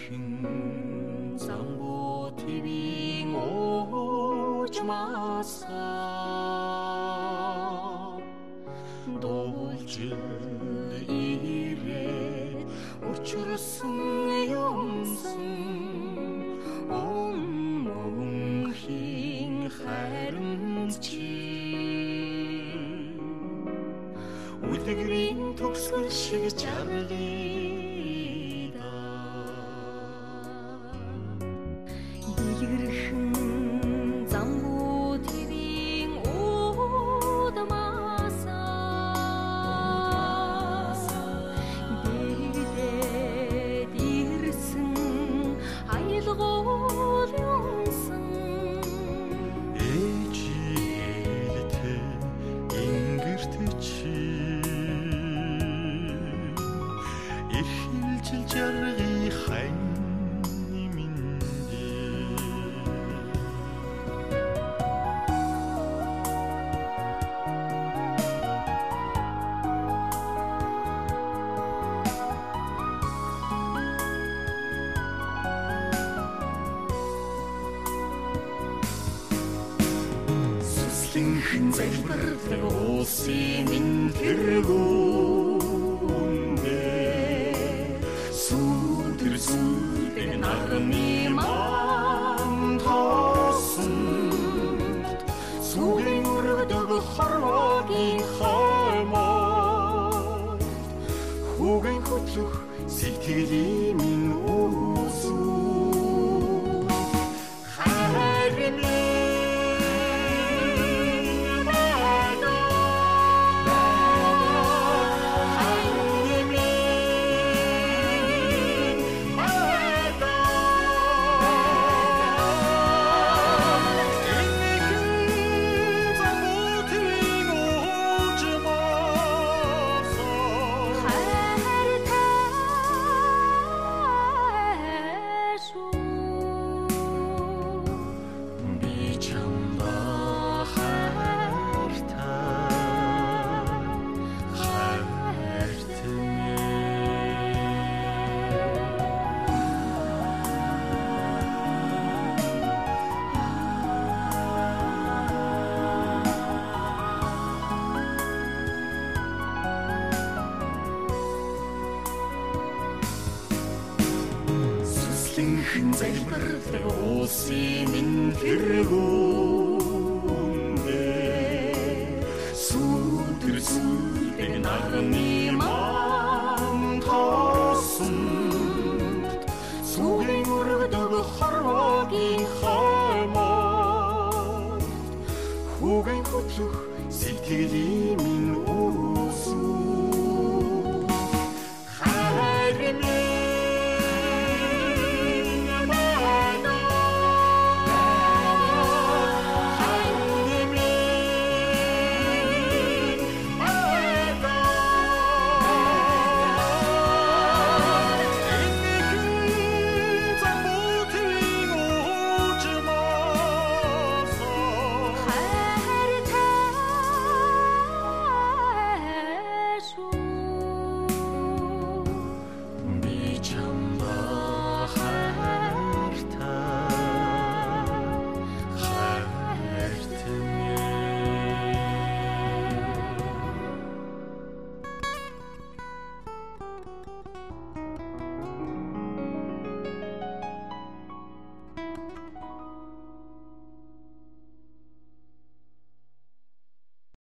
хэн замбо твийн ооч маса дуулжин ирээ учрсан юмсан. Он мөнхийн харин чи үлгэрийн төгсгөл шиг чарлаа жарлаа Хин залбирдаг уусын минь тэргүүндээ сүтэр сүтэн нарны ман Цинхэн залбирдаг уусын минь тэргүүндээ Сүтэр сүтэг нарны маань тоосон.